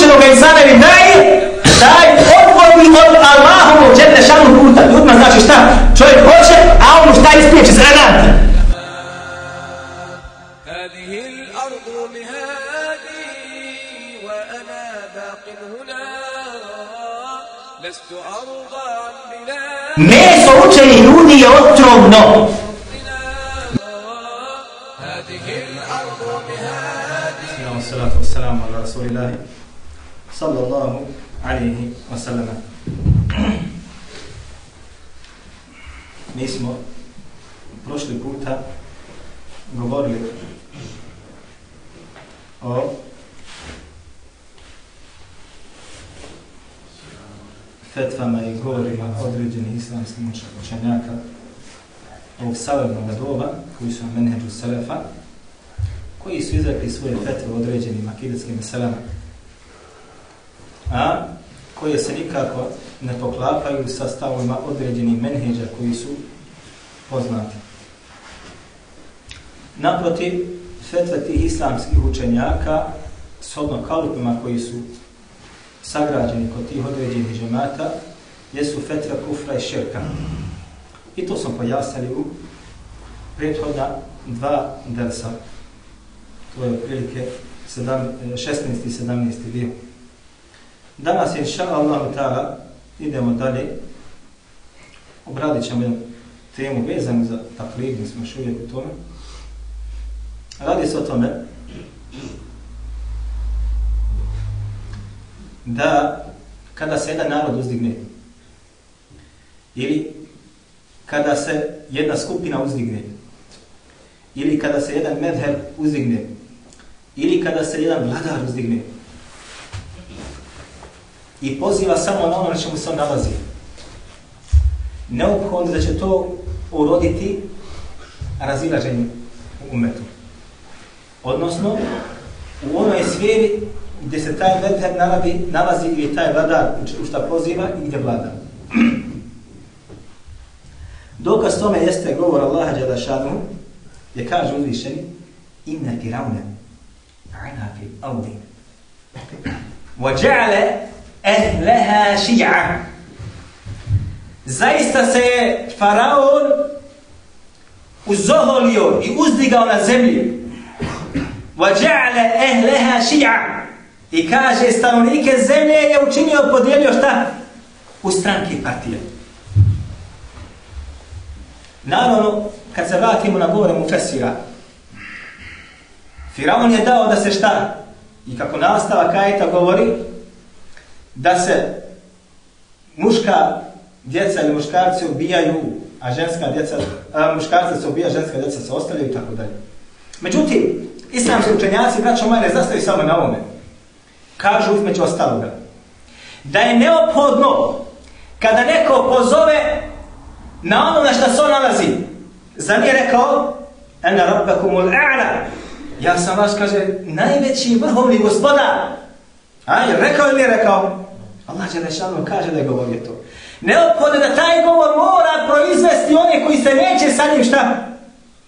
slučajnog izanari daj, daj odvodni od Allahom od džene šanu puta. I odmah znači šta? Čovjek hoće, a on mu šta ispije će se Meso učenih ljudi je otrovno. O fetvama i govorima određenih islamskih učenjaka ovog savrednog doba koji su na menheđu Selefa koji su izrekli svoje fetve određenim akidetskim selama, a koje se nikako ne poklapaju sa stavovima određenih menheđa koji su poznati. Naprotiv, fetve tih islamskih učenjaka s odno kalupima koji su sagrađeni kod tih određenih džemata jesu fetve kufra i širka. I to smo pojasnili u prethodna dva dersa to je otprilike 16. i 17. dio. Danas, inša Allah, ta'ala, idemo dalje. Obradit ćemo jednu temu vezanu za taklid, mi smo još uvijek u tome. Radi se o tome da kada se jedan narod uzdigne ili kada se jedna skupina uzdigne ili kada se jedan medher uzdigne ili kada se jedan vladar uzdigne i poziva samo na ono na čemu se on nalazi. Neophodno da će to uroditi razilaženju u umetu Odnosno, u onoj sferi gdje se taj medher nalazi, nalazi ili taj vladar u šta poziva i gdje vlada. Dokaz tome jeste govor Allaha Đadašanu, gdje kaže uzvišeni, inna firavne عنا في الأرض وجعل أهلها شيعا Zaista se je faraon uzoholio i uzdigao na zemlji. وَجَعْلَ أَهْلَهَا شِيعًا I kaže, stanovnike zemlje je učinio, podijelio šta? U stranke i partije. Naravno, kad se vratimo na govore mu Fesira, Firaun je dao da se šta? I kako nastava kajeta govori, da se muška djeca ili muškarci ubijaju, a ženska djeca, a muškarci se ubija, ženska djeca se ostavljaju i tako dalje. Međutim, islamski učenjaci, braćo moje, ne zastaju samo na ovome. Kažu između ostaloga, da je neophodno kada neko pozove na ono na što se on nalazi. Za nije rekao, ena rabbakumul a'la, Ja sam vas, kaže, najveći vrhovni gospodar. A, je rekao ili nije rekao? Allah će rešano kaže da je govorio to. Neophodno da taj govor mora proizvesti one koji se neće sa njim šta?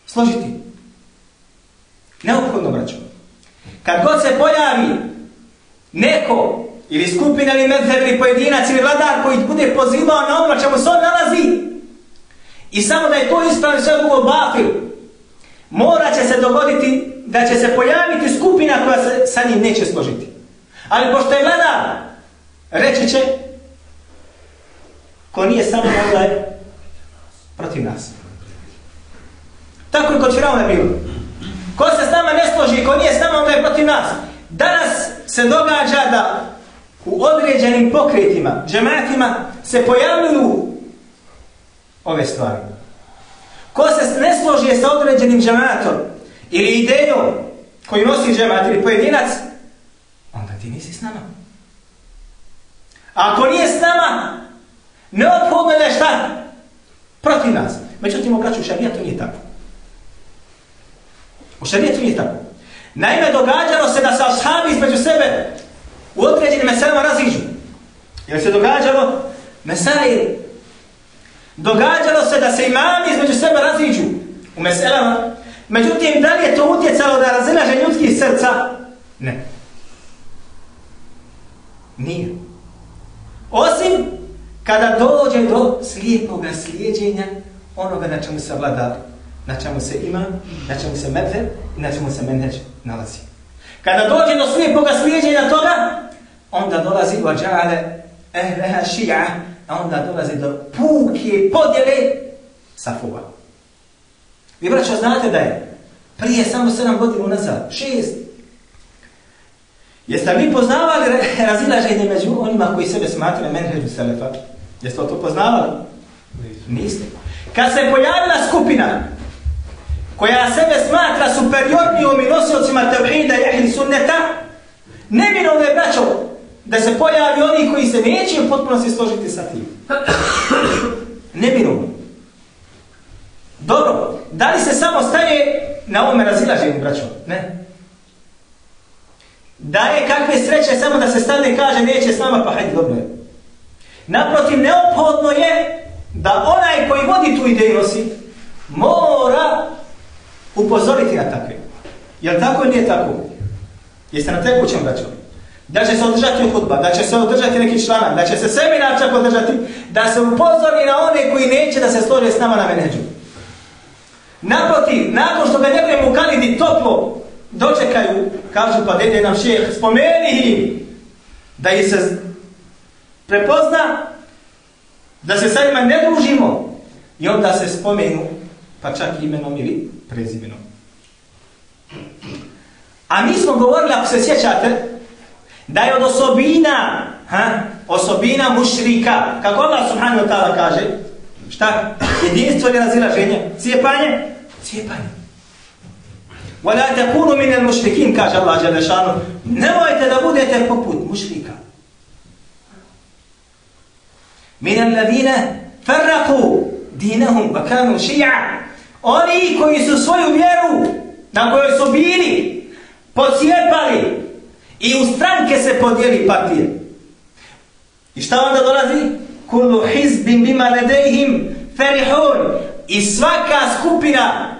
Složiti. Neophodno, braćo. Kad god se pojavi neko ili skupina ili medher ili pojedinac ili vladar koji bude pozivao na ono čemu se on nalazi i samo da je to ispravno sve drugo bafil, mora će se dogoditi da će se pojaviti skupina koja se sa njim neće složiti. Ali pošto je vladar, reći će ko nije samo onda protiv nas. Tako je kod Firauna bilo. Ko se s nama ne složi, ko nije s nama, onda je protiv nas. Danas se događa da u određenim pokretima, džematima, se pojavljuju ove stvari. Ko se ne složi sa određenim džematom ili idejom koji nosi džemat ili pojedinac, onda ti nisi s nama. A ako nije s nama, neophodno je šta? Protiv nas. Međutim, obraću šarija, to nije tako. U šarijetu nije tako. Naime, događalo se da se ashabi između sebe u određenim meselama raziđu. Jer se događalo mesail. Događalo se da se imami između sebe raziđu u meselama. Međutim, da li je to utjecalo da razilaže ljudskih srca? Ne. Nije. Osim kada dođe do slijepog slijedjenja onoga na čemu se vlada, na čemu se ima, na čemu se medve i na čemu se menheđ nalazi. Kada dođe do slijepog slijedjenja toga, onda dolazi u ađale ehleha šija, a onda dolazi do puke podjele safova. Vi braćo znate da je prije samo 7 godina nazad, 6, Jeste li poznavali razilaženje među onima koji sebe smatraju menheđu selefa? Jeste to poznavali? Niste. Kad se pojavila skupina koja sebe smatra superiornijom i nosiocima tevhida i ahli sunneta, neminovno je braćo da se pojavi oni koji se neće u potpunosti složiti sa tim. Neminovno. Dobro, da li se samo staje na ovome razilaženju, braćo? Ne Da je kakve sreće samo da se stane kaže neće s nama, pa hajde dobro je. Naprotiv, neophodno je da onaj koji vodi tu ideju nosi, mora upozoriti na takve. Je li tako ili nije tako? Jeste na tekućem braćom? Da će se održati hudba, da će se održati neki članak, da će se seminar čak održati, da se upozori na one koji neće da se slože s nama na menedžu. Naprotiv, nakon što ga ne budemo kalidi toplo, dočekaju, kažu pa dede nam šeh, spomeni im da ih se prepozna, da se sa njima ne družimo i onda se spomenu, pa čak imenom ili prezimenom. A mi smo govorili, ako se sjećate, da je od osobina, ha, osobina mušrika, kako Allah subhanahu wa ta'ala kaže, šta? Jedinstvo ili razilaženje? Cijepanje? Cijepanje. وَلَا تَكُونُ مِنَ الْمُشْرِكِينَ kaže Allah Đelešanu. Nemojte da budete poput mušrika. مِنَ الَّذِينَ فَرَّقُوا دِينَهُمْ وَكَانُوا شِيَعًا Oni koji su svoju vjeru na kojoj su bili pocijepali i u stranke se podijeli partije. I šta onda dolazi? Kullu hizbin bima ledejhim ferihun. I svaka skupina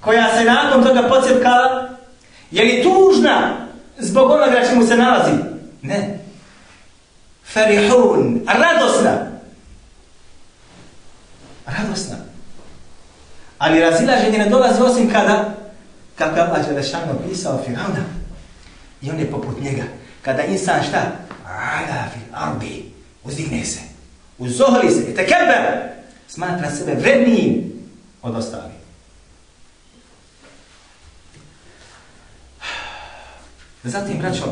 koja se nakon toga pocijepkala, je li tužna zbog onoga čemu se nalazi? Ne. Ferihun, radosna. Radosna. Ali razilaženje ne dolazi osim kada, kako Allah Đelešano pisao Firauna, I on je poput njega. Kada insan šta? Ala fi arbi. Uzdigne se. Uzohli se. I tekeber. Smatra sebe vrednijim od ostalih. Zatim, braćo,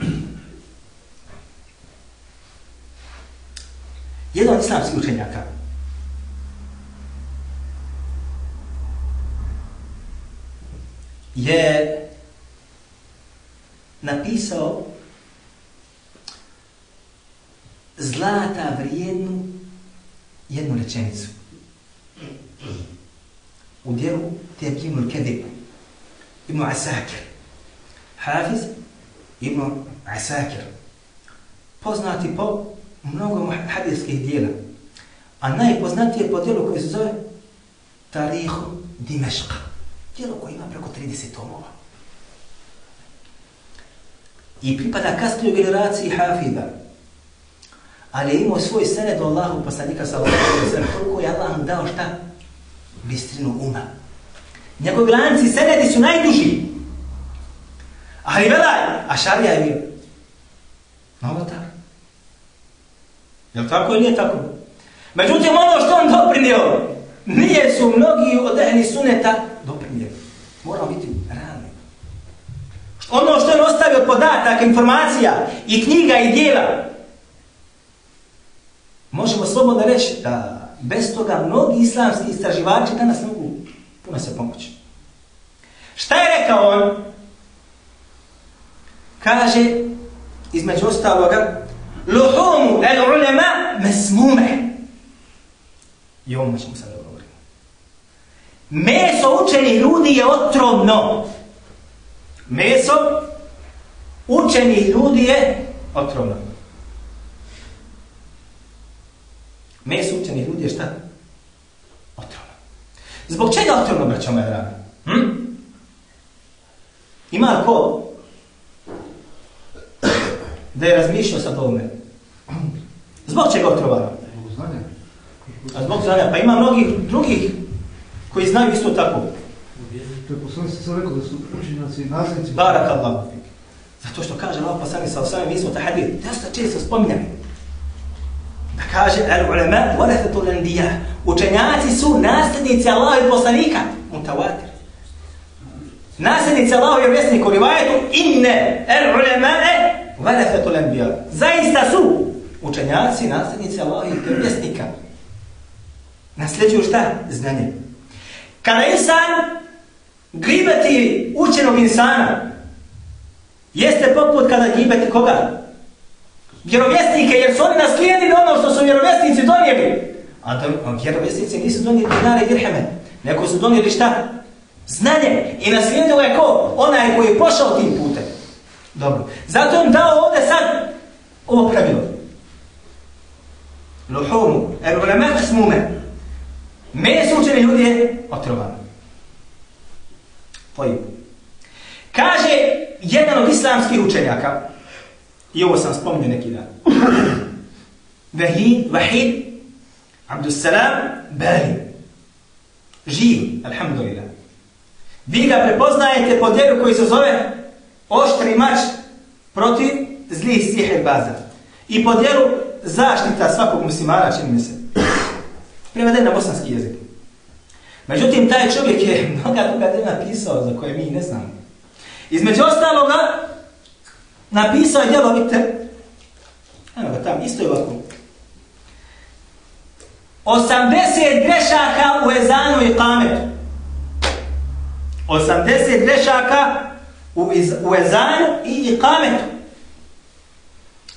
jedan islamski učenjaka je napisao zlata vrijednu jednu rečenicu u djelu Tebjimul Kedib Ibn Asakir Hafiz ibn Asakir. Poznati po mnogo hadijskih dijela. A najpoznatije po dijelu koje se zove Tarihu Dimeška. Dijelo koje ima preko 30 tomova. I pripada kasnijoj generaciji Hafida. Ali je imao svoj sened do Allahu poslanika sallallahu sa sallam. Koliko je Allah dao šta? Bistrinu uma. Njegovi lanci senedi su najduži. Ali velaj, a šarija je bio. Novotar. Je li tako ili nije tako? Međutim, ono što on doprinio, nije su mnogi od ehli suneta Ono podatak, informacija i knjiga i dijela, možemo slobodno reći da bez toga mnogi islamski istraživači danas ne mogu puno se pomoći. Šta je rekao on? Kaže, između ostaloga, luhumu el ulema mesmume. I ovom ćemo sad govoriti. Meso učenih ljudi je otrovno. Meso učenih ljudi je otrovno. Meso učenih ljudi je šta? Otrovno. Zbog čega otrovno, braćo moja draga? Hm? Ima ko da je razmišljao sa tome? Zbog čega otrovano? A zbog znanja. Pa ima mnogih drugih koji znaju isto tako. To je poslanici sam rekao da su učenjaci i nasljednici. Barak Allah. Zato što kaže Allah poslanik sa osvijem, mi smo ta hadith, dosta često spominjali. Da kaže, al ulema, warathatul anbiya. Učenjaci su nasljednici Allaha i poslanika. Mutawatir. Nasljednici Allaha i vjesnika rivajetu, inne al ulema, warathatul anbiya. Zaista su učenjaci, nasljednici Allaha i vjesnika. Nasljeđuju šta? Znanje. Kada insan gribati učenog insana, jeste poput kada gibeti koga? Vjerovjesnike, jer su oni naslijedili ono što su vjerovjesnici donijeli. A da, vjerovjesnici nisu donijeli dinare i dirheme, neko su donijeli šta? Znanje. I naslijedilo je ko? Onaj koji je pošao tim putem. Dobro. Zato im dao ovdje sad ovo pravilo. Luhumu, er ulemat smume. Meso učeni ljudi je otrovano. Pojim. Kaže jedan od islamskih učenjaka, i ovo sam spomnio neki dan, Vahid, Vahid, Abdussalam, Bali. Živ, alhamdulillah. Vi ga prepoznajete po djelu koji se zove oštri mač protiv zlih sihe baza. I po djelu zaštita svakog muslimana, čini mi se. Preveden na bosanski jezik. Međutim, taj čovjek je mnoga toga djela napisao za koje mi ne znamo. Između ostaloga, napisao je djelo, vidite, evo ga tam, isto je ovako. 80 grešaka u ezanu i kametu. 80 grešaka u, iz, u ezanu i ikametu.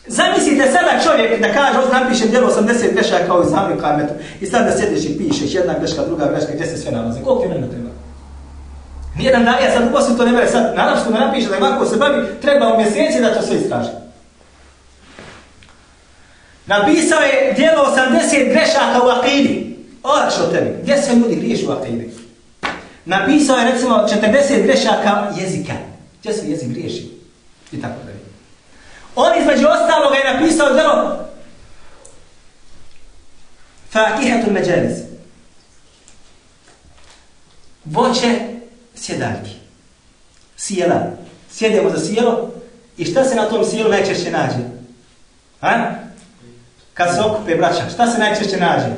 Zamislite sada čovjek da kaže, ovdje napiše djelo 80 grešaka u ezanu i ikametu. I sad da sjediš i pišeš jedna greška, druga greška, gdje se sve nalaze. Koliko vremena treba? Nijedan dalija sad uposlim to ne mere sad. naravno što me napiše da je ovako se bavi, treba u mjeseci da to sve istraži. Napisao je djelo 80 grešaka u akidi. Oraš o tebi. Gdje se ljudi griješi u akidi? Napisao je recimo 40 grešaka jezika. Gdje se jezik griješi? I tako da je. On između ostaloga je napisao djelo Fakihatul Međeliz. Voće sjedaljki. Sjela. Sjedemo za sjelo i šta se na tom sjelu najčešće nađe? Ha? Kad se okupe braća, šta se najčešće nađe?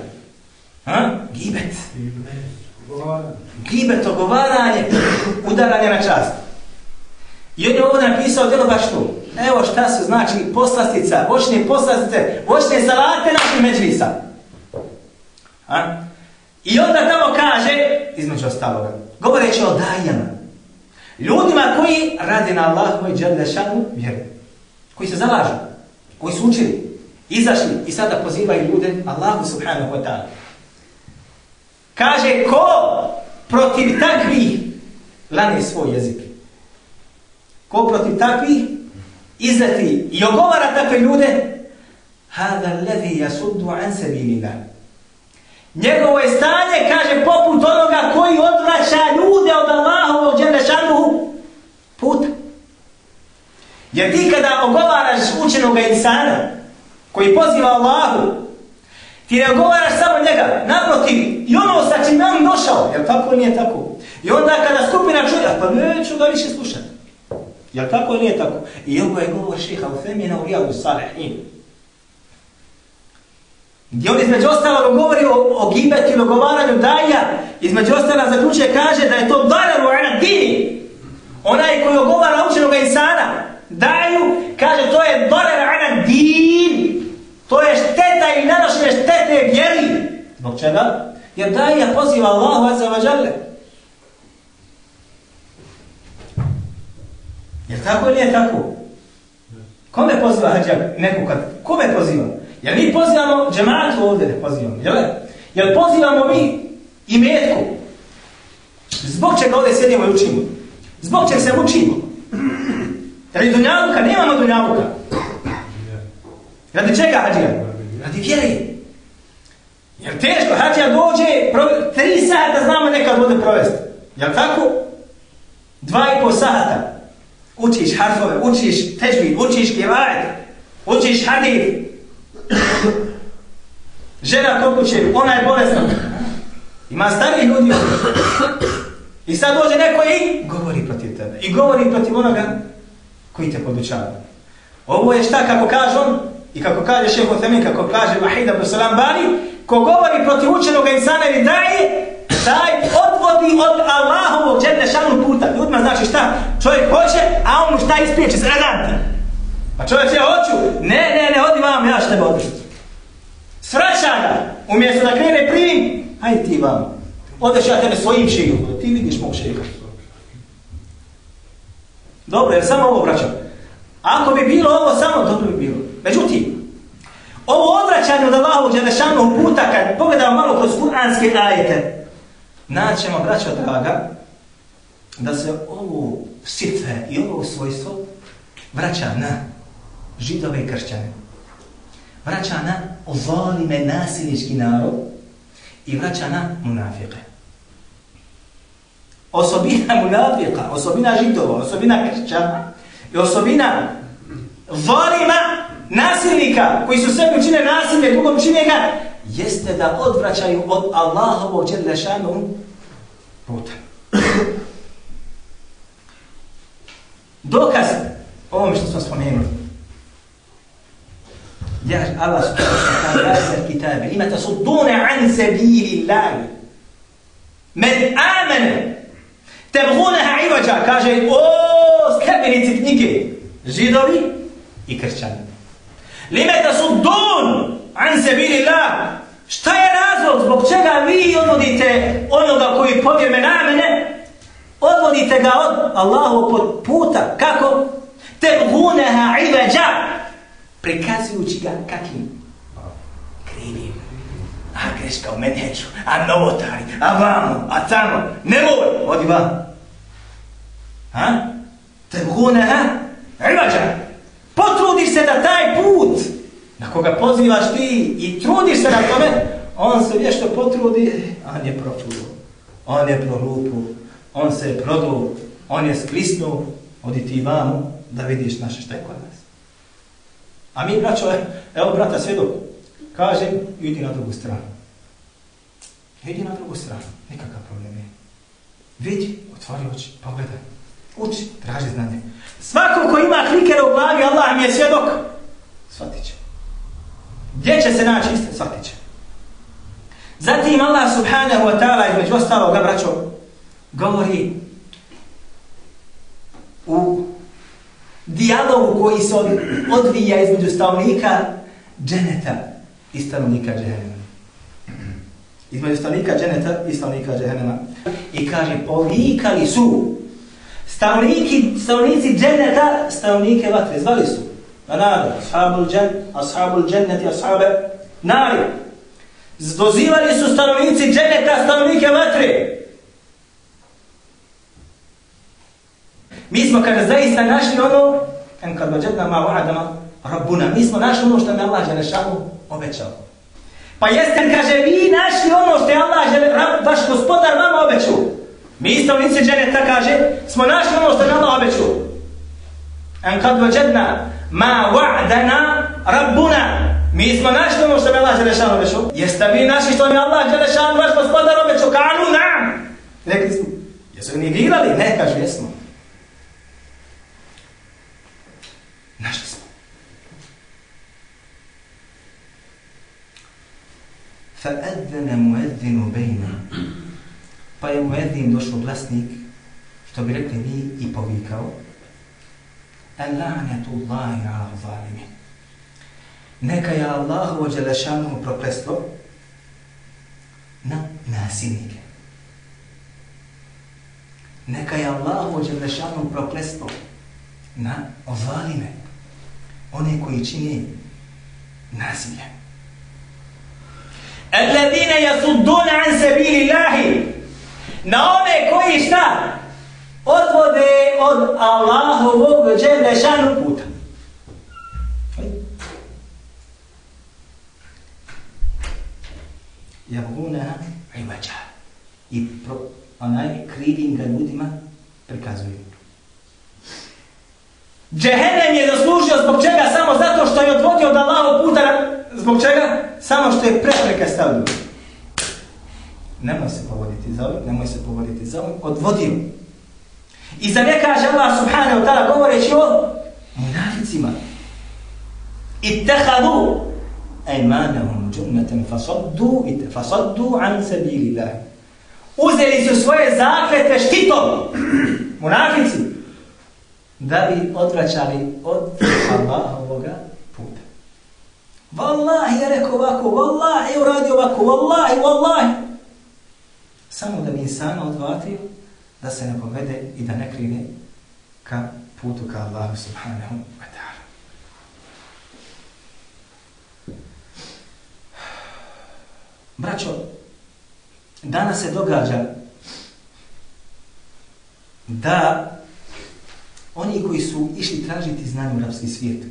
Ha? Gibet. Gibet, ogovaranje, udaranje na čast. I on je ovdje napisao djelo baš tu. Evo šta su znači poslastica, voćne poslastice, voćne salate naših međvisa. Ha? I onda tamo kaže, između ostaloga, govoreći o dajama, ljudima koji radi na Allah moj džadle šanu vjeru, koji se zalažu, koji su učili, izašli i sada pozivaju ljude Allahu subhanahu wa ta'ala. Kaže, ko protiv takvih lane svoj jezik? Ko protiv takvih izleti i ogovara takve ljude? Hada levi jasuddu an sabilillah. Njegovo je stanje, kaže, poput onoga koji odvraća ljude od Allahovog dželešanuhu puta. Jer ti kada ogovaraš učenog insana koji poziva Allahu, ti ne ogovaraš samo njega, naprotiv, i ono sa čim nam došao, jel tako nije tako? I onda kada skupina čuje, pa neću ga više slušati. Jel tako nije tako? I ovo je govor šeha u Femina u Rijadu Salihin. Gdje on između ostalog govori o, o gibetu ili ogovaranju daja, između ostalog zaključuje kaže da je to dalaru ana dini. Onaj koji ogovara učenog insana, daju, kaže to je dalaru ana din. To je šteta i nanošenje Zbog čega? Jer daja poziva Allahu azza wa jalla. Jer tako ili nije tako? Kome poziva hađa neko kad? Kome poziva? Jel mi pozivamo džematu ovdje ne pozivamo, jel? Jel pozivamo mi i metku. Zbog čega ovdje sjedimo i učimo? Zbog čega se učimo? Radi dunjavuka, nemamo dunjavuka. Radi čega hađija? Radi vjere. Jer teško, hađija dođe, prove, tri sata znamo nekad ovdje provesti. Jel tako? Dva i pol sata. Učiš harfove, učiš težbih, učiš kjevajet, učiš hadith. Žena kod kuće, ona je bolesna. Ima starih ljudi. I sad dođe neko i govori protiv tebe. I govori protiv onoga koji te podučava. Ovo je šta kako kaže on i kako kaže šeho Temin, kako kaže Vahida Brusalam Bani, ko govori protiv učenog insana ili daje, taj odvodi od Allahovog džene šanu puta. Ljudima znači šta? Čovjek hoće, a on mu šta ispriječi s redanti. Pa A čovjek ja hoću, ne, ne, ne, odi vam, ja što tebe održati. Sraća ga, umjesto da krene primim, hajde ti vam. Odeš ja tebe svojim šijom, pa ti vidiš mog šijega. Dobro, jer samo ovo vraćam. Ako bi bilo ovo samo, dobro bi bilo. Međutim, ovo odvraćanje od Allahu Đelešanog puta, kad pogledamo malo kroz kuranske ajete, naćemo, braćo draga, da se ovo sitve i ovo svojstvo vraća na židove i kršćane. Vraća na zalime nasilnički narod i vraća na munafike. Osobina munafika, osobina židova, osobina kršćana i osobina zalima nasilnika koji su sebi učine nasilje, drugom čine ga, jeste da odvraćaju od Allahovog dželešanu puta. Dokaz ovom što smo spomenuli. Ja, Allah subhanahu wa ta'ala kitabe, ima suddune an sabili Allahi. Men amene, tebguneha ivađa, kaže, o, skrbenici knjige, židovi i kršćani. Lime tasuddun an sabili Allah. Šta je razlog zbog čega vi odvodite onoga koji povjeme na mene? Odvodite ga od Allahu puta. Kako? Tebguneha ivađa prikazujući ga kakvim? Krivim. A greška u menheđu, a novotari, a vamo, a tamo. Ne moj, odi vam. Ha? Tebhune, ha? Imađa. Potrudiš se da taj put na koga pozivaš ti i trudiš se na tome, on se vješto potrudi, on je pročudo. On je prorupu, on se je produ, on je sklisnuo, odi ti vamo da vidiš naše šta je kod nas. A mi, braćo, e, evo brata svjedok, kaže, idi na drugu stranu. Idi na drugu stranu, nikakav problem je. Vidi, otvori oči, pogledaj. Uči, traži znanje. Svako ko ima klikere u glavi, Allah mi je svjedok, shvatit će. Gdje će se naći isto, shvatit će. Zatim Allah subhanahu wa ta'ala između ostaloga, braćo, govori u dijalogu koji se odvija između stavnika dženeta i stavnika džehennema. Između stavnika dženeta i stavnika džehennema. I kaže, povikali su stavniki, stavnici dženeta, stavnike vatre. Zvali su. Na nada, ashabul džen, ashabul dženeti, ashabe nari. Dozivali su stanovnici dženeta, stavnike vatre. Mi smo kada zaista našli ono, en kad vađetna ma va'adama rabbuna, mi smo našli ono što nam Allah Želešanu obećao. Pa jeste, kaže, vi našli ono što je Allah Želešanu, vaš gospodar vama obećao. Mi isto u lice dženeta kaže, smo našli ono što je Allah obećao. En kad vađetna ma wa'dana rabbuna, mi smo našli ono što je Allah Želešanu obećao. Jeste vi našli što je Allah Želešanu, vaš gospodar obećao, kalu nam. Rekli smo, jesu li negirali? Ne, kaže, jesmo. Našli smo. فَأَذَّنَ مُؤَذِّنُ بَيْنَ Pa je muezzin došao glasnik, što bi rekli mi i povikao, أَلَعْنَةُ اللَّهِ عَلَى الظَّالِمِ Neka je Allahu ođelešanu proklestvo nasilnike. Neka je Allah ođe lešanom proklestvo na ozalime, one koji čine nasilje. Alladine yasudduna an sabili Allahi na one koji šta? Odvode od Allahovog dželešanu puta. Jabuna ivađa. I pro, onaj krivim ga ljudima prikazuju. Džehennem je zaslužio zbog čega? Samo zato što je odvodio od Allahov puta. Zbog čega? Samo što je prepreka stavio. Nemoj se povoditi za ovim, nemoj se povoditi za ovim. Odvodio. I za ne kaže Allah subhanahu wa ta'ala govoreći o munaficima. Ittehadu ejmanahum džunnetem fasaddu, fasaddu an sabili Allah. Uzeli su svoje zaklete štitom. Munafici da bi odvraćali od Allahovoga. Wallahi je rekao ovako, wallahi je uradio ovako, wallahi, wallahi. Samo da bi insana odvatio da se ne povede i da ne krine ka putu ka Allahu subhanahu wa ta'ala. Braćo, danas se događa da oni koji su išli tražiti znanje u arapski svijet,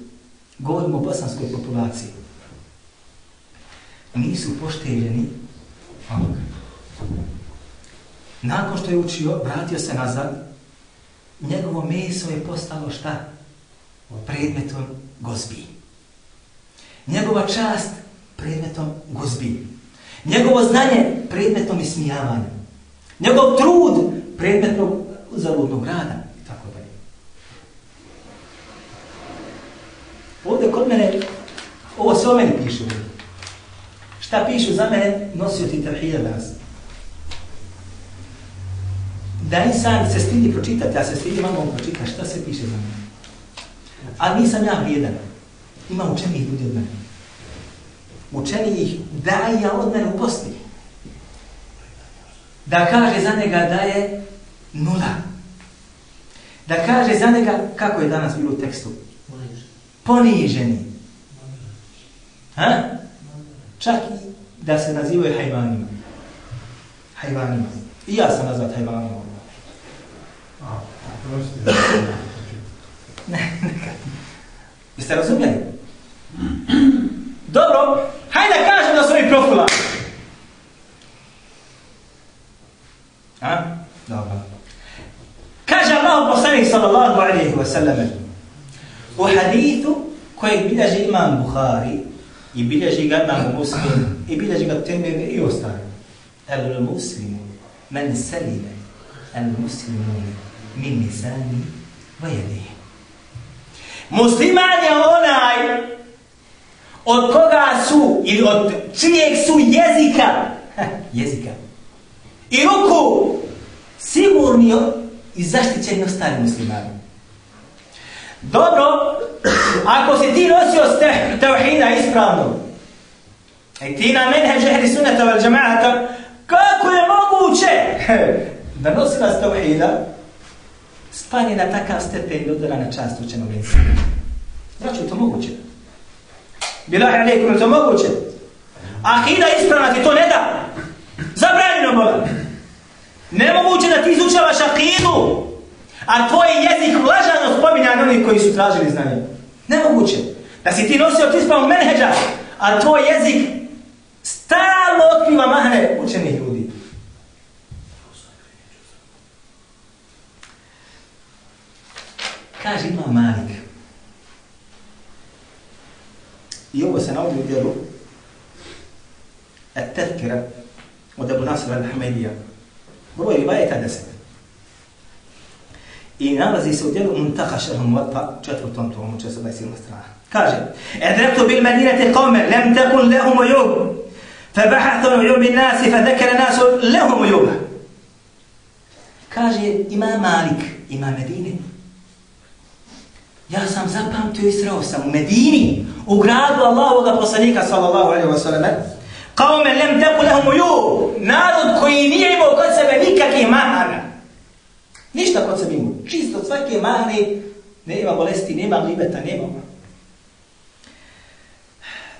govorimo o bosanskoj populaciji, nisu pošteljeni onoga. Nakon što je učio, vratio se nazad, njegovo meso je postalo šta? Predmetom gozbi. Njegova čast predmetom gozbi. Njegovo znanje predmetom ismijavanja. Njegov trud predmetom zaludnog rada. Ovdje kod mene, ovo sve o meni piše ovdje. Šta pišu za mene, nosio ti tevhida danas. Da insan se stidi pročitati, ja se stidi malo pročitati, šta se piše za mene. Ali nisam ja vrijedan. Ima učenijih ljudi od mene. Učenijih da ja od mene u Bosni. Da kaže za njega da je nula. Da kaže za njega, kako je danas bilo u tekstu, poniženi. Ha? Čak i da se nazivaju hajvanima. Hajvanima. I ja sam nazvat hajvanima. Ne, nekad. Jeste razumjeli? Dobro, hajde da kažem da su ovi profila. Ha? Dobro. Kaže Allah poslanik sallallahu alaihi wa sallam u hadithu kojeg bilježi imam Bukhari i bilježi ga imam Muslim i bilježi ga Tirmidhi i ostane. El muslimu men selime el muslimu min nisani vajedi. Musliman je onaj od koga su ili od čijeg su jezika ha, jezika i ruku sigurni i zaštićeni ostali muslimani. Dobro, ako si ti nosio ste tevhida ispravno, i ti na menheđ ehli sunata val džamaata, kako je moguće da nosi nas tevhida, spani na takav stepen i udara na čast učenog insana. Znači, to moguće? Bilahi alaikum, to moguće? Akida ispravna ti to ne da. Zabranjeno Boga. Nemoguće da ti izučavaš akidu a tvoj jezik lažano spominja na onih koji su tražili znanje. Nemoguće. Da si ti nosio ti menheđa, a tvoj jezik stalno otkriva mahne učenih ljudi. Kaže ima Malik. I ovo se navodi u djelu Et-Tethkira od Abu Nasr al-Hamidija. Broj rivajeta deset. I nalazi se u dijelu Muntaha šerhu muvatta, četvrtom tomu, 427 strana. Kaže, Edrektu bil medinete kome, lem tekun lehum ujub, bahatun ujubi nasi, fe dekere nasu lehum ujuba. Kaže, ima Malik, ima Medine. Ja sam zapamtio i sreo sam u Medini, u gradu Allahovoga poslanika, sallallahu alaihi wa sallam, Kaume lem teku lehum uju. Narod koji nije imao kod sebe nikakvih mahana. Ništa kod sebi imao. Čisto svake mane nema bolesti, nema libeta, nema.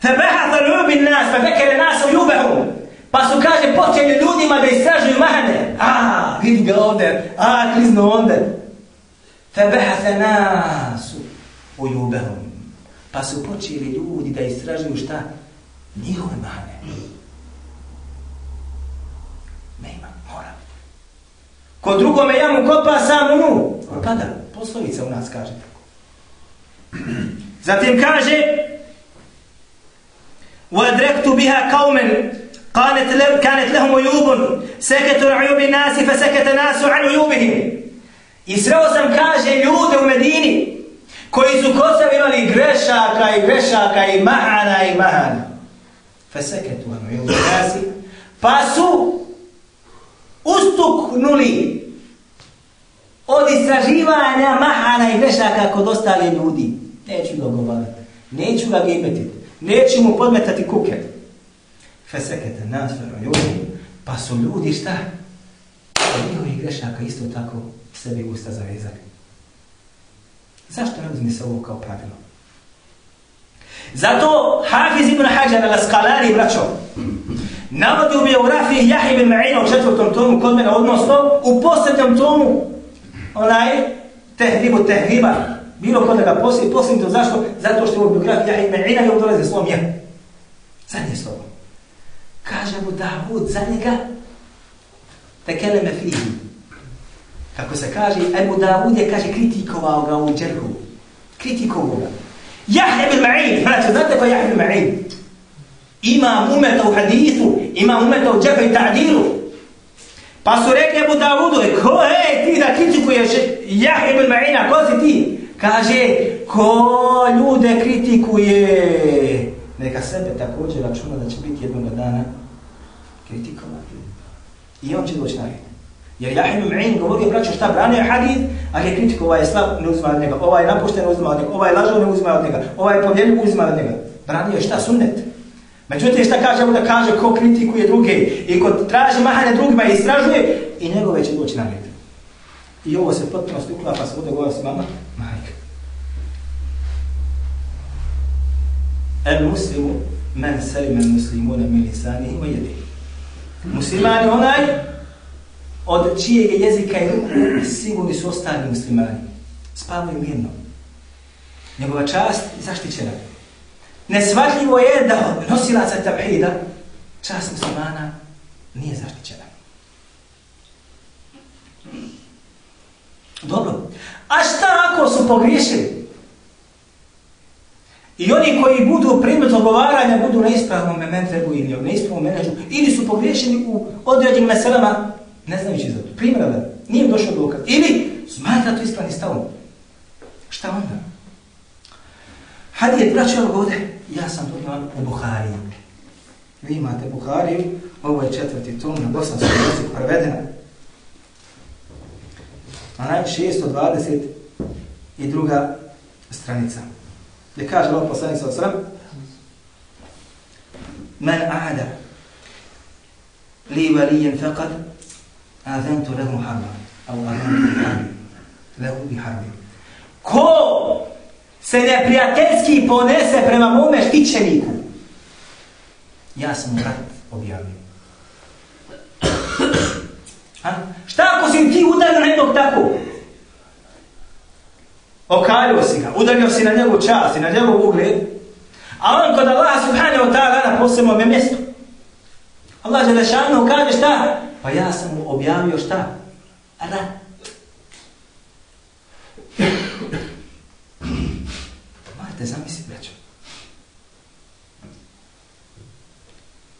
Tebeha za ljubin nas, pa nas u ljubehu. Pa su kaže, počeli ljudima da istražuju mane. A, vidi ga ovdje, a, klizno ovdje. Tebeha za nas u ljubehu. Pa su počeli ljudi da istražuju šta? Njihove mane. Nema, mora biti. Ko drugome jamu kopa, sam u nju. Pada, poslovica u nas kaže tako. Zatim kaže وَأَدْرَكْتُ بِهَا قَوْمًا كانت له كانت لهم عيوب سكتوا عن عيوب الناس فسكت الناس عن عيوبهم I sreo sam, kaže, ljude u Medini, koji su kod sebe imali grešaka i grešaka i mahana i mahana. Feseketu anu ili nasi. Pa su ustuknuli od istraživanja mahana i grešaka kod ostali ljudi. Neću ga govarati. Neću ga gibetiti. Neću mu podmetati kuket. Fesekete nasvero ljudi. Pa su ljudi šta? Od njihovih grešaka isto tako sebi usta zavezali. Zašto ne uzmi se ovo kao pravilo? Zato Hafiz ibn Hajar al-Asqalani, braćo, navodi u biografiji Jahi ibn Ma'ina u četvrtom tomu kod mene, odnosno u posljednjem tomu, onaj, tehribu tehriba, bilo kod da ga poslije, posljednjem tomu, zašto? Zato što je u biografiji Jahi ibn Ma'ina i dolaze slom je. Zadnje slovo. Kaže mu Davud za njega, tekeleme fihi, kako se kaže, Ebu Davud je, kaže, kritikovao ga u džerhu. Kritikovao ga. Jahi bin Ma'in, znači, znate ko je Jahi bin Ma'in? Ima umeta u hadithu, ima umeta u džerhu i ta'dilu. Pa su rekli Abu Davudu, ko je ti da kritikuješ Jahne ibn Ma'ina, ko si ti? Kaže, ko ljude kritikuje, neka sebe također računa da će biti jednog dana kritikovan. I on će doći na red. Jer Jah ibn Ma'in govorio, braću, šta branio hadith, ali je kritiko, ovaj je slab, ne uzima od njega, ovaj je napušten, ne uzima od njega, ovaj je lažo, ne uzima od njega, ovaj je povjeljiv, uzima od njega. Branio je šta? Sunnet. Međutim, šta kaže da kaže ko kritikuje druge i ko traži mahanje drugima i istražuje, i njegove će doći na red. I ovo se potpuno uklapa se ovdje govora s mama, majka. El muslimu, men selim el muslimuna min lisanihi wa yadihi. Musliman je onaj od čijeg jezika i ruku sigurni su ostali muslimani. Spavaju mirno. Njegova čast zaštićena. Nesvatljivo je da nosilaca tabhida čast muslimana nije zaštićena. Dobro. A šta ako su pogriješili? I oni koji budu predmet ogovaranja budu na ispravnom mentrebu ili na ispravnom menedžu ili su pogriješili u određenim meselama ne znajući za to. Primjera da nije došao dokaz. Ili smatra to ispravni stavom. Šta onda? Hadi je braćo ovdje, ja sam dobio u Buhariju. Vi imate Buhariju, ovo je četvrti tom na bosanskom jeziku prevedena. Onaj 620 i druga stranica. Gdje kaže ovo poslanica od sram? Men aada li valijen faqad azentu lehu harba. Au azentu. Lehu bi harbi. Ko se neprijateljski ponese prema mome štićeniku, ja sam mu rat objavio. A? Šta ako si ti udario na tako? Okalio si ga, udario si na njegov čas i na njegov ugled, a on kod Allah subhanahu wa ta'ala na posebnom mjestu. Allah je lešano kaže šta? Pa ja sam mu objavio šta? Rat. Morate zamisliti, braćo.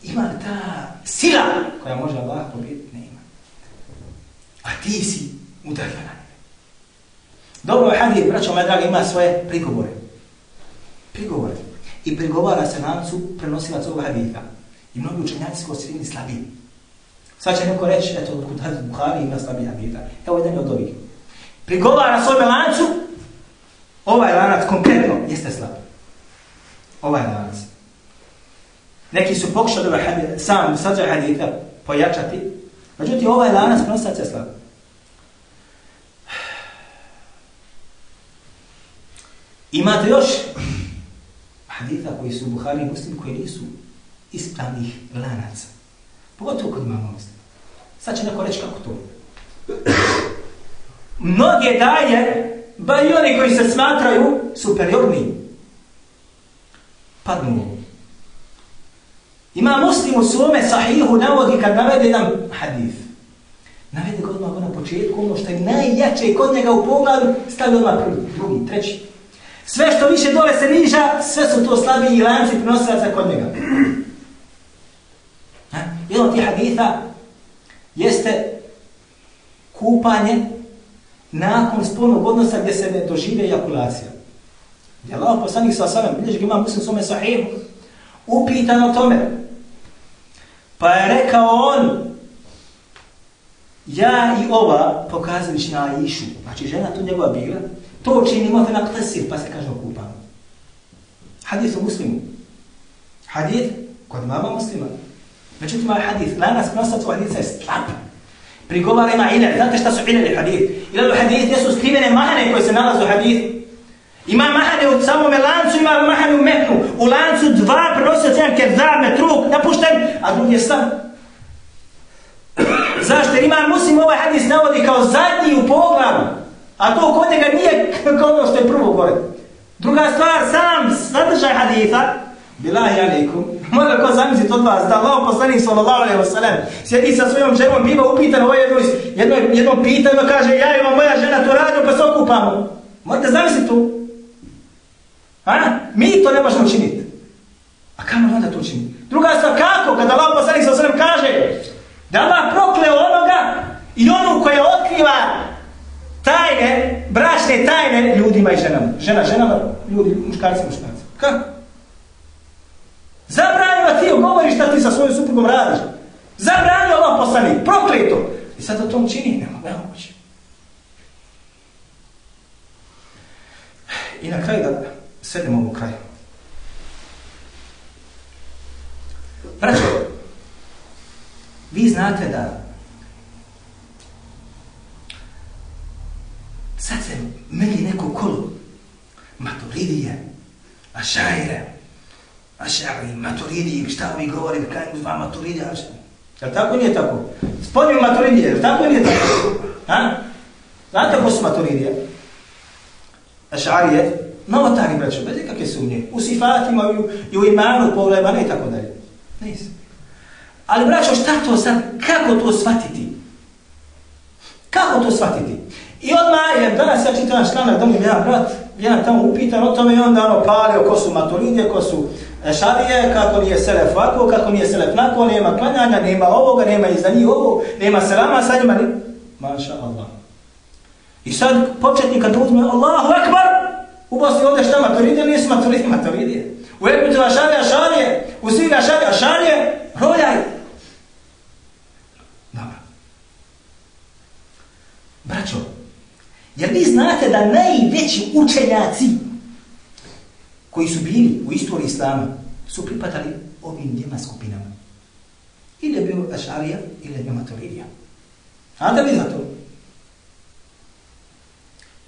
Ima li ta sila koja može Allah pobjediti? Ne ima. A ti si udarila na njega. Dobro, hadith, braćo moja draga, ima svoje prigovore. Prigovore. I prigovara se nancu prenosilac ovog hadika. I mnogi učenjaci su osvijeni slabiji. Sad će neko reći, eto, kod hadith Bukhari ima slabiji hadika. Evo jedan je od ovih. Prigovara svojme lancu, ovaj lanac konkretno jeste slab. Ovaj lanac. Neki su pokušali ovaj hadith, sam sadržaj haditha pojačati. Međutim, ovaj lanac prenosaca je slab. Imate još haditha koji su Buhari i Muslim koji nisu ispravnih lanaca. Pogotovo kod imama Muslim. Sad će neko reći kako to. Mnoge daje, ba i oni koji se smatraju superiorni, padnu. Ima muslim u svome sahihu navodi kad navede jedan hadith. Navede ga odmah na početku, ono što je najjače kod njega u pogledu, stavi odmah prvi, drugi, treći. Sve što više dole se niža, sve su to slabiji lanci prenosilaca kod njega. Ha? Jedan od tih haditha jeste kupanje nakon spolnog odnosa gdje se ne dožive ejakulacija. Gdje Allah poslanik sa samim, bilježi ga ima muslim svome sahihu, upitan o tome. Pa je rekao on, ja i ova pokazališ na Aishu, znači žena tu njegova bila, to činimo fe na ktesir, pa se kaže okupamo. Hadith u muslimu. Hadith kod mama muslima. Međutim, ovaj hadith, lanas nosac u haditha je slab. Prigovara ima iler. Znate šta su ileri hadith? Iler hadith jesu skrivene mahane koje se nalaze u hadith. Ima mahane u samome lancu, ima mahane u metnu. U lancu dva prenosio jedan kerzab, metruk, napušten, a drugi je sam. Zašto? Jer ima muslim ovaj hadis navodi kao zadnji u poglavu. A to kod njega nije kao ono što je prvo gore. Druga stvar, sam sadržaj haditha, Bilahi alaikum. Može ko zamisliti od vas da Allah poslanik sallallahu alaihi wa sallam sjedi sa svojom ženom, biva upitan ovo jedno, jedno, jedno pitanje, kaže ja i moja žena to radimo pa se okupamo. Možete zamisliti tu? A? Mi to ne možemo činiti. A kamo onda to činiti? Druga stvar, kako? Kada Allah poslanik sallallahu alaihi wa sallam kaže da Allah prokleo onoga i onu koja otkriva tajne, bračne tajne ljudima i ženama. Žena, ženama, ljudi, muškarci, muškarci. Kako? Zabranio ti, govoriš šta ti sa svojom suprugom radiš. Zabranio Allah poslani, prokleto. I sad o tom čini, nema ga moći. I na kraju da svedemo ovu kraju. Braćo, vi znate da sad se meni neko kolo maturidije, ašajre, Ašari, maturidi, šta vi govori, kaj mi zva pa, maturidi, ašari. Jel tako nije tako? Spodnju maturidije, jel tako nije tako? Ha? Znate ko su maturidije? Ašarije, novotari, braću, bez ikakve sumnje. U sifatima i u, i u imanu, pogledama, i tako dalje. Nisam. Ali, braćo, šta to sad, kako to shvatiti? Kako to shvatiti? I odmah, jer danas ja čitam članak, domim jedan brat, jedan tamo upitan o tome i onda ono palio ko su maturidije, ko su e, šarije, kako nije selef ovako, kako nije selef nako, nema klanjanja, nema ovoga, nema iza njih ovo, nema selama sa njima, ni... Maša Allah. I sad početnik kad uzme Allahu Akbar, u Bosni ovdje šta maturidije, nisu maturidije, maturidije. U Egiptu na šarije, šarije, u Sirija šarija, šarije, roljaj. Dobro. Braćo, jer vi znate da najveći učenjaci koji su bili u istoriji Islama, su pripadali ovim djema skupinama. Ili je bio Ašarija, ili je bio Maturidija. Znate li za to?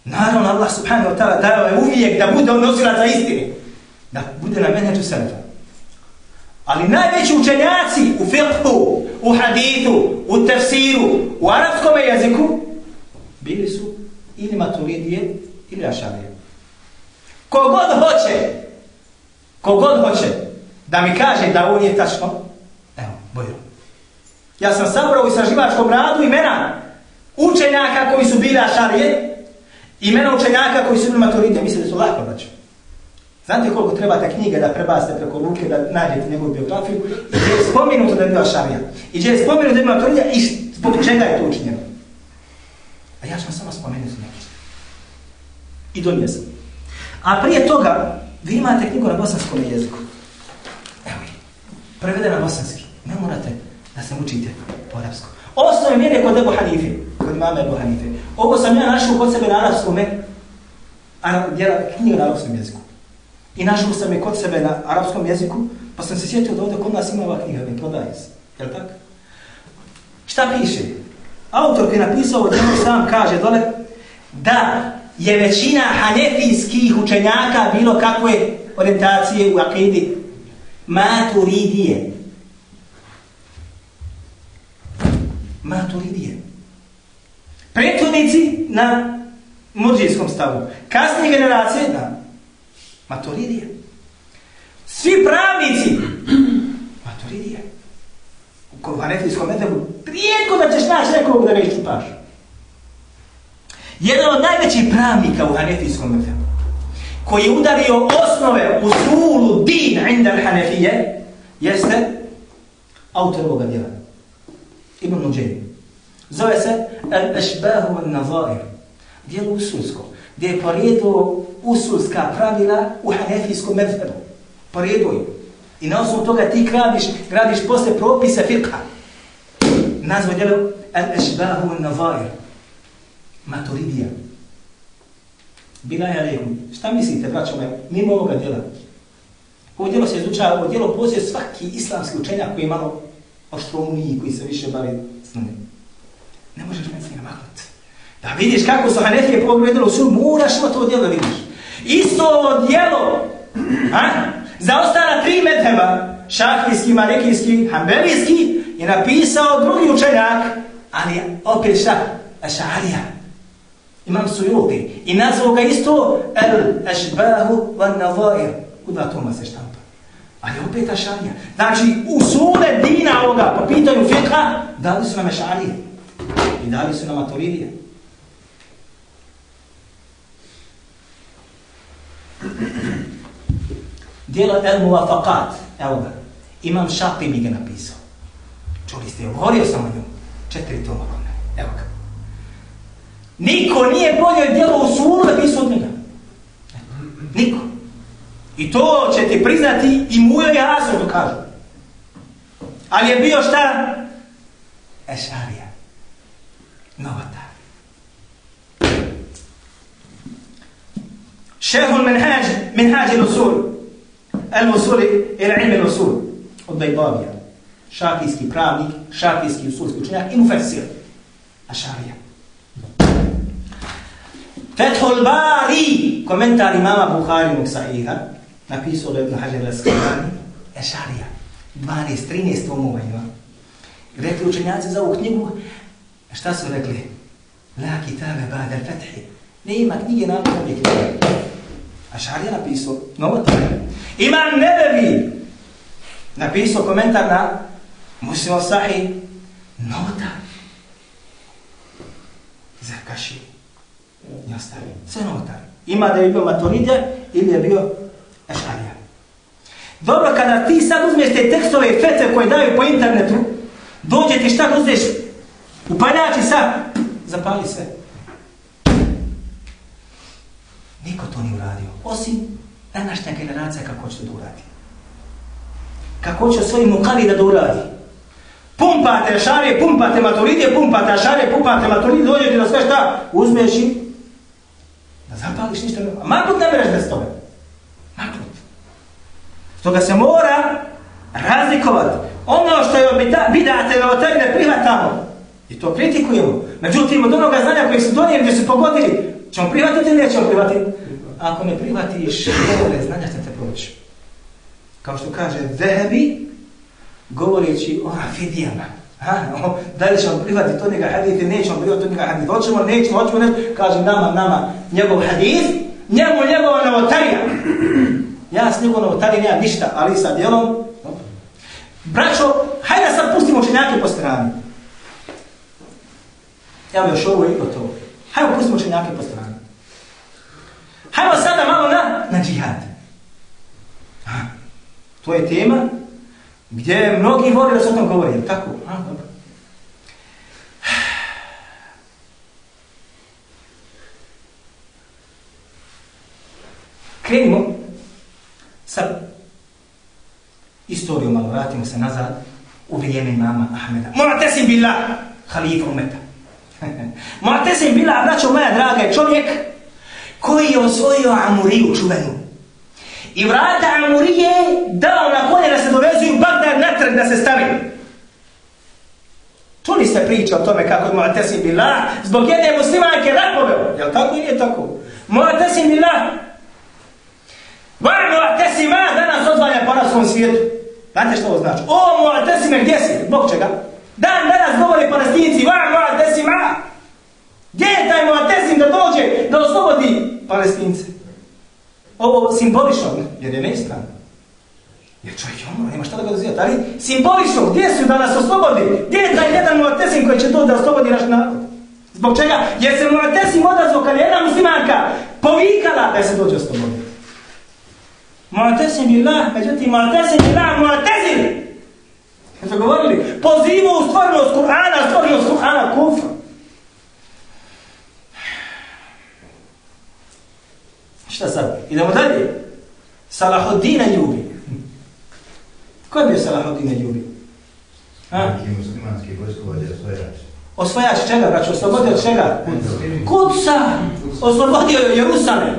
Naravno, Allah subhanahu wa ta'ala dao je uvijek da bude odnosila za istine. Da bude na menheđu selefa. Ali najveći učenjaci u fiqhu, u hadithu, u tefsiru, u arabskom jeziku, bili su ili Maturidije, ili Ašarije. Kogod hoće, kogod hoće da mi kaže da ovo nije tačno, evo, bojro. Ja sam sabrao u istraživačkom radu imena učenjaka koji su bili ašarije, imena učenjaka koji su bili maturide, mislim da su lako braću. Znate koliko trebate knjige da prebaste preko ruke, da nađete njegovu biografiju, i gdje je spomenuto da je bio ašarija, i gdje je spomenuto da je bio i zbog čega je to učinjeno. A ja ću samo spomenuti neki. I donije sam. A prije toga, vi imate knjigu na bosanskom jeziku. Evo je. Prevede na bosanski. Ne morate da se učite po arapskom. Osnovne mjere kod Ebu Hanife. Kod mame Ebu Hanife. Ovo sam ja našao kod sebe na arapskom knjigu na arapskom jeziku. I našao sam je kod sebe na arapskom jeziku, Pa sam se sjetio da ovdje kod nas ima ova knjiga, ne prodaje se. Jel tako? Šta piše? Autor koji je napisao ovo djelo sam kaže dole da je većina hanefijskih učenjaka bilo kakve orientacije u akidi maturidije. Maturidije. Prethodnici na murđijskom stavu. Kasnije generacije na maturidije. Svi pravnici maturidije. U hanefijskom medebu rijetko da ćeš naći nekog da ne iščupaš. Jedan od najvećih pravnika u hanefijskom medebu koji je udario osnove u sulu din inda hanefije jeste autor ovoga djela. Ibn Nuđeni. Zove se Al-Ashbahu al-Nazair. Dijelo usulsko. Gdje je porijedilo usulska pravila u hanefijskom medhebu. Porijedilo I na osnovu toga ti gradiš, gradiš posle propise fiqha. Nazva djelo al-ešbahu al-Nazair. Maturidija. Bila je alaikum. Šta mislite, braćo me, mimo ovoga djela? Ovo djelo se izučava, ovo djelo poslije svaki islamski učenjak koji je malo oštromniji, koji se više bavi s njim. Ne možeš meni s njega. Da vidiš kako su Hanefije pogledali u suru, moraš ima to djelo da vidiš. Isto ovo djelo, a? za ostala tri medheba, šafijski, malikijski, hambelijski, je napisao drugi učenjak, ali opet šta? Ašarija. Imam sujuti. I nazvao ga isto El-Ešbahu van-Navair. Kuda toma se štampa. Ali opet Ašarija. Znači, u sule dina ovoga, po pitanju fiqha, dali su nam Ašarije. I dali su nam Maturidije. Dijelo El-Muwafaqat. Evo ga. Imam Šapi mi ga napisao. Čuli ste, govorio sam o njom. Četiri toma. Evo ga. Niko nije bolje djelo u sulu da pisu od njega. Niko. I to će ti priznati i Mujo i Asr to kažu. Ali je bio šta? Ešarija. Novata. Šehul menhađ, menhađ il usul. El usuli, il ilm Šafijski pravnik, šafijski usulski učenjak i mufessir. Ašarija. Fethul Bari, komentar imama Buharinog sahiha, napisao Ibn Hajar al-Skalani, Ešarija, 12, 13 tomova ima. Rekli učenjaci za ovu knjigu, šta su rekli? La kitabe ba'da al-Fethi. Ne ima knjige nakon ove knjige. Ešarija napisao, novo to. Imam Nebevi, napisao komentar na Muslimo Sahih, nota. Zakaši i ostavi. Sve novotari. Ima da je bio maturidje ili je bio ešarija. Dobro, kada ti sad uzmeš te tekstove i fete koje daju po internetu, dođe ti šta uzmeš, upaljači sad, zapali sve. Niko to nije uradio. Osim današnja generacija kako će to uradi. Kako će svojim mukali da to uradi. Pumpate šare, pumpate maturidije, pumpate šare, pumpate maturidije, dođe ti da sve šta, uzmeš i Da zapališ ništa. A maknut ne mereš bez toga. Maknut. Stoga se mora razlikovati. Ono što je bidate novotari ne prihvatamo. I to kritikujemo. Međutim, od onoga znanja kojeg su donijeli, gdje su pogodili, ćemo prihvatiti ili nećemo prihvatiti? Ako ne prihvatiš, govore znanja će te proći. Kao što kaže Zehebi, govoreći o rafidijama. Ha, o, da li ćemo prihvatiti to njega hadith ili nećemo prihvatiti to njega hadith. Hoćemo, nećemo, hoćemo, ne, kaže nama, nama, njegov hadith, njemu njegova novotarija. Ja s njegovom novotarijom nemam ništa, ali sa djelom, braćo, hajde sad pustimo učenjake po strani. Ja još ovo i gotovo. Hajde pustimo učenjake po strani. Hajmo sada malo na, na džihad. Ha, to je tema gdje mnogi vole da se o tom govori, tako? A, dobro. Krenimo sa istorijom, malo vratimo se nazad u vrijeme imama Ahmeda. Mu'tasim billah, halifa umeta. Mu'tasim billah, braćo moja draga, je čovjek koji je osvojio Amuriju čuvenu. I vrata Amurije dao na konje da se dovezuju Bagdad natrag da se stavi. Čuli ste priče o tome kako je Mu'tasim Billah zbog jedne muslimanke rapoveo. Jel tako ili je tako? Mu'tasim Billah. Var Mu'tasima danas odvanja po arabskom svijetu. Znate što ovo znači? O Mu'tasime gdje si? Zbog čega? Dan danas govori palestinci. Va Mu'tasima. Gdje je taj Mu'tasim da dođe da oslobodi palestince? Ovo simbolično, jer je neistran. Jer čovjek je umro, nema šta da ga dozivati, ali simbolično, gdje su da nas oslobodi? Gdje je taj jedan muatesim koji će to da oslobodi naš narod? Zbog čega? Jer se muatesim odazvao kad je jedna muslimanka povikala da se dođe osloboditi. Muatesim billah, međutim, muatesim billah, muatesim! Kad su govorili, pozivu u stvarnost Kur'ana, stvarnost Kur'ana kufra. Šta sad? Idemo dalje. Salahuddin Ayyubi. Ko je bio Salahuddin Ayyubi? Ha? Muslimanski vojskovođe osvajač. Osvajač čega, braću? Oslobodio od čega? Kudsa! Oslobodio je Jerusalem.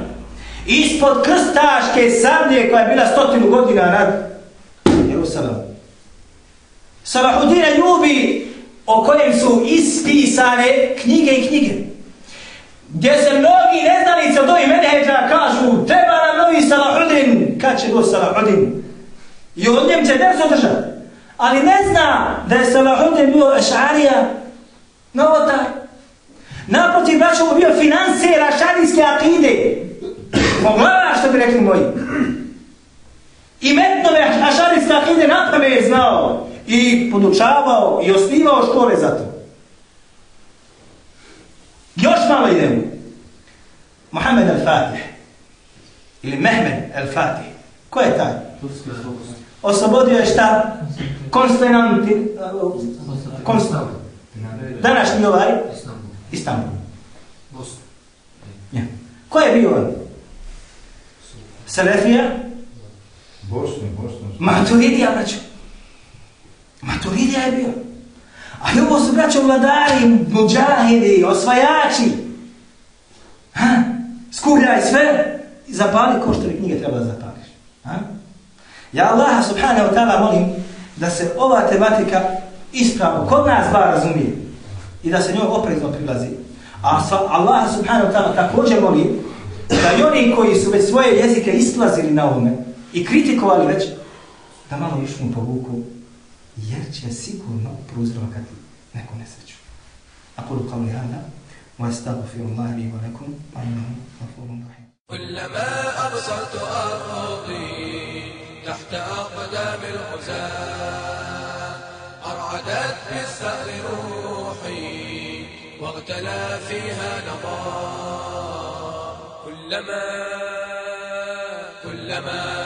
Ispod krstaške sablje koja je bila stotinu godina nad Jerusalem. Salahuddin Ayyubi o kojem su ispisane knjige i knjige. Gdje se mnogi neznalice od ovih menheđa kažu treba nam novi Salahudin. Kad će doći Salahudin? I od njem će dersu držati. Ali ne zna da je Salahudin bio Ešarija, novotar. Naprotiv, braćo, bio finansera šarijske akide. Poglava što bi rekli moji. I metnove ašarijske akide naprave je znao. I podučavao i osnivao škole za to. Još malo idemo. Mohamed al-Fatih. Ili Mehmed al-Fatih. Ko je taj? Oslobodio je šta? Konstantin... Konstantin. Današnji ovaj? Istanbul. Ja. Ko je bio on? Selefija? Bosnu, Bosnu. Maturidija, braćo. Maturidija je bio. A ovo su, braćo, vladari, muđahidi, osvajači. Ha? Skupljaj sve i zapali ko što knjige treba da zapališ. Ha? Ja Allaha subhanahu wa ta'ala molim da se ova tematika ispravno kod nas bar razumije i da se njoj oprezno prilazi. A sva, Allah subhanahu wa ta'ala također molim da i oni koji su već svoje jezike isplazili na ovome i kritikovali već, da malo išnu povuku, jer će sigurno prouzrokovati neku nesreću. أقول قولي هذا وأستغفر الله لي ولكم وإنه غفور رحيم كلما أبصرت أرضي تحت أقدام الغزاة أرعدت بالثأر روحي واغتلى فيها كلما كلما كلما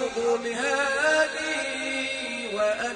الأرض بهادي وأ